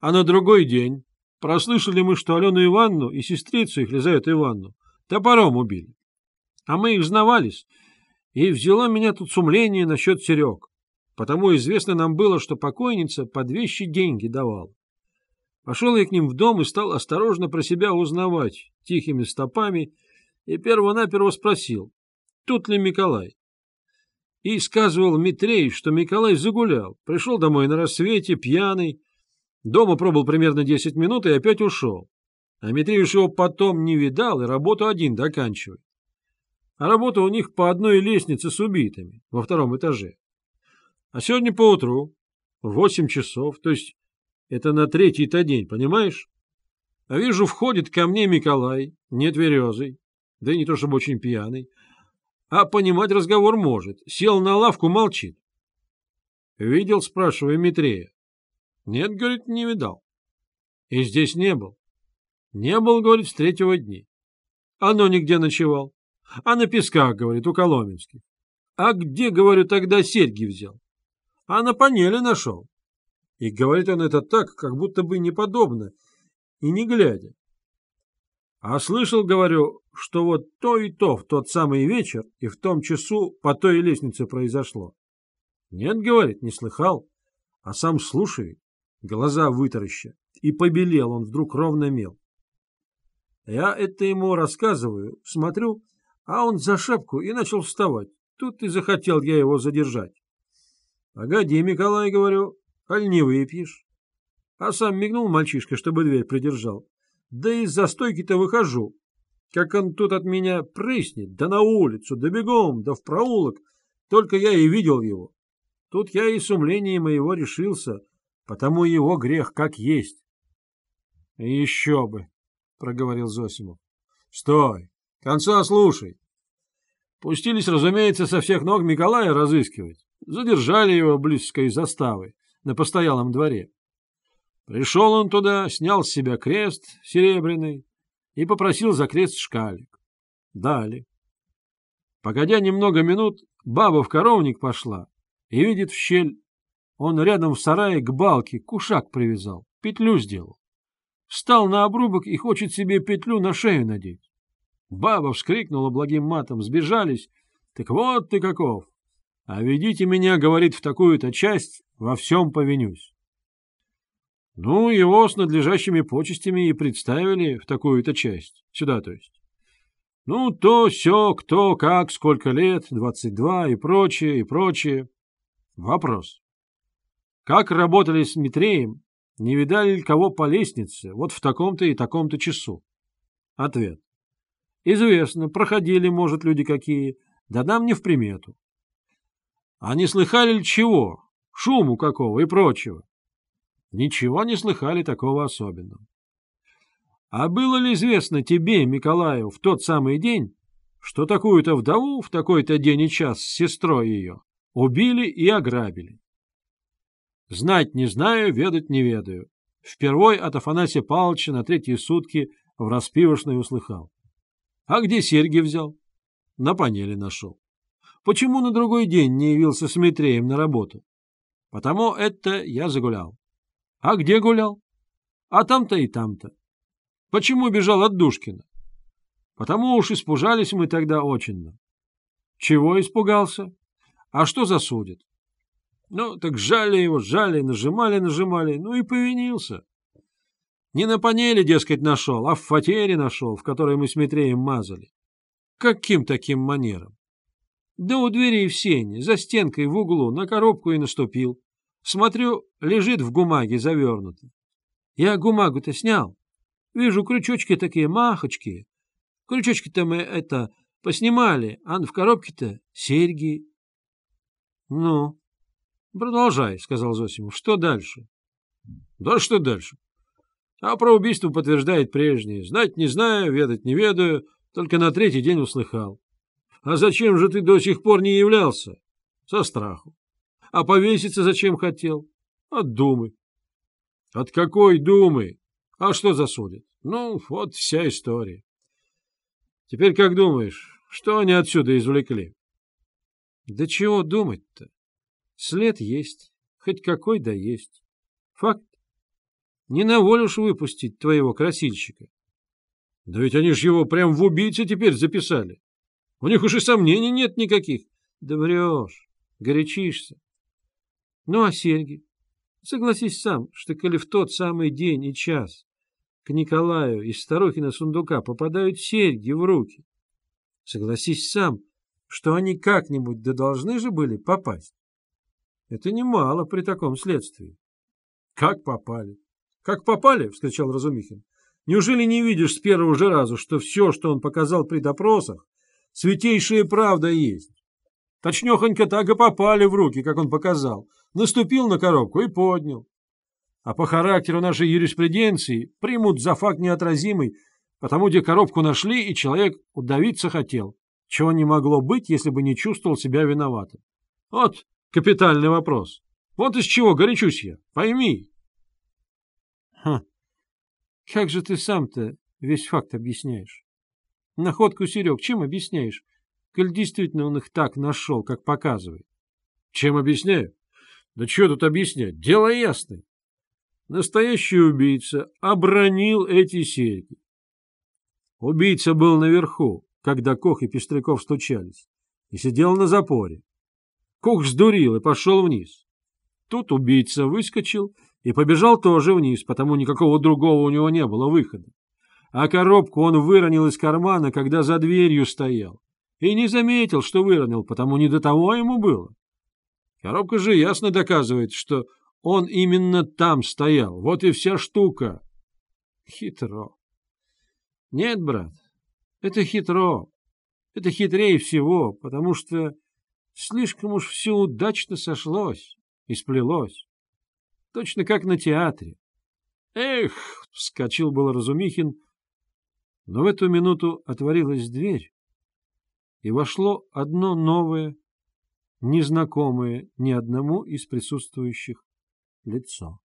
А на другой день прослышали мы, что Алену Ивановну и сестрицу их, Лизавету Ивановну, топором убили. А мы их знавались, и взяло меня тут сумление насчет Серег. Потому известно нам было, что покойница под вещи деньги давала. Пошел я к ним в дом и стал осторожно про себя узнавать тихими стопами и перво-наперво спросил, тут ли Николай. И сказывал Митрей, что Николай загулял, пришел домой на рассвете, пьяный, дома пробыл примерно десять минут и опять ушел. А Митреевич его потом не видал и работу один доканчивает. А работа у них по одной лестнице с убитыми во втором этаже. А сегодня поутру, в восемь часов, то есть это на третий-то день, понимаешь? А вижу, входит ко мне Николай, не тверезый, да и не то чтобы очень пьяный, а понимать разговор может. Сел на лавку, молчит. Видел, спрашиваю Митрея. Нет, говорит, не видал. И здесь не был. Не был, говорит, с третьего дня. Оно нигде ночевал. А на песках, говорит, у Коломенских. А где, говорю, тогда серьги взял? А на панели нашел. И говорит он это так, как будто бы неподобно, и не глядя. А слышал, говорю, что вот то и то в тот самый вечер и в том часу по той лестнице произошло. Нет, говорит, не слыхал, а сам слушает, глаза вытараща, и побелел он вдруг ровно мел. Я это ему рассказываю, смотрю, а он за шапку и начал вставать. Тут и захотел я его задержать. — Погоди, Николай, говорю, аль не выпьешь? А сам мигнул мальчишка, чтобы дверь придержал. Да из-за стойки-то выхожу. Как он тут от меня прыснет, да на улицу, да бегом, да в проулок. Только я и видел его. Тут я и с умлением моего решился, потому его грех как есть. — Еще бы, — проговорил Зосимов. — Стой, конца слушай. Пустились, разумеется, со всех ног Николая разыскивать. Задержали его близкой заставы на постоялом дворе. Пришел он туда, снял с себя крест серебряный и попросил за крест шкалик. Дали. Погодя немного минут, баба в коровник пошла и видит в щель. Он рядом в сарае к балке кушак привязал, петлю сделал. Встал на обрубок и хочет себе петлю на шею надеть. Баба вскрикнула благим матом, сбежались. Так вот ты каков! А ведите меня, говорит, в такую-то часть, во всем повинюсь. Ну, его с надлежащими почестями и представили в такую-то часть. Сюда, то есть. Ну, то, все, кто, как, сколько лет, двадцать два и прочее, и прочее. Вопрос. Как работали с Митреем, не видали ли кого по лестнице, вот в таком-то и таком-то часу? Ответ. Известно, проходили, может, люди какие, да нам не в примету. А не слыхали ли чего, шуму какого и прочего? Ничего не слыхали такого особенного. А было ли известно тебе, Николаю, в тот самый день, что такую-то вдову в такой-то день и час с сестрой ее убили и ограбили? Знать не знаю, ведать не ведаю. Впервой от Афанасия Павловича на третьи сутки в распивошной услыхал. А где серьги взял? На панели нашел. Почему на другой день не явился с Митреем на работу? Потому это я загулял. А где гулял? А там-то и там-то. Почему бежал от Душкина? Потому уж испужались мы тогда очень. Чего испугался? А что засудит? Ну, так жали его, жали, нажимали, нажимали, ну и повинился. Не на панели, дескать, нашел, а в фатере нашел, в которой мы с Митреем мазали. Каким таким манером? Да у двери в сене, за стенкой в углу, на коробку и наступил. Смотрю, лежит в гумаге завернутый. Я гумагу-то снял. Вижу, крючочки такие махочки. Крючочки-то мы, это, поснимали, а в коробке-то серьги. — Ну, продолжай, — сказал Зосимов. — Что дальше? — Да что дальше? А про убийство подтверждает прежнее. Знать не знаю, ведать не ведаю, только на третий день услыхал. А зачем же ты до сих пор не являлся? Со страху. А повеситься зачем хотел? От думы. От какой думы? А что засудит? Ну, вот вся история. Теперь как думаешь, что они отсюда извлекли? Да чего думать-то? След есть, хоть какой да есть. Факт. Не на волю ж выпустить твоего красильщика. Да ведь они ж его прям в убийце теперь записали. У них уж и сомнений нет никаких. Да врешь, горячишься. Ну, а серьги? Согласись сам, что коли в тот самый день и час к Николаю из Старухина сундука попадают серьги в руки, согласись сам, что они как-нибудь да должны же были попасть. Это немало при таком следствии. — Как попали? — Как попали? — вскричал Разумихин. — Неужели не видишь с первого же раза, что все, что он показал при допросах, святейшая правда есть? Точнехонько так и попали в руки, как он показал. Наступил на коробку и поднял. А по характеру нашей юриспруденции примут за факт неотразимый, потому где коробку нашли, и человек удавиться хотел, чего не могло быть, если бы не чувствовал себя виноватым. Вот капитальный вопрос. Вот из чего горячусь я, пойми. Ха, как же ты сам-то весь факт объясняешь? Находку Серег чем объясняешь? коль действительно он их так нашел, как показывает. Чем объясняю? Да что тут объяснять? Дело ясное. Настоящий убийца обронил эти серьги. Убийца был наверху, когда Кох и Пестряков стучались, и сидел на запоре. Кох сдурил и пошел вниз. Тут убийца выскочил и побежал тоже вниз, потому никакого другого у него не было выхода. А коробку он выронил из кармана, когда за дверью стоял и не заметил, что выронил, потому не до того ему было. Коробка же ясно доказывает, что он именно там стоял. Вот и вся штука. Хитро. Нет, брат, это хитро. Это хитрее всего, потому что слишком уж все удачно сошлось и сплелось. Точно как на театре. Эх, вскочил был Разумихин, но в эту минуту отворилась дверь, и вошло одно новое, незнакомое ни одному из присутствующих лицо.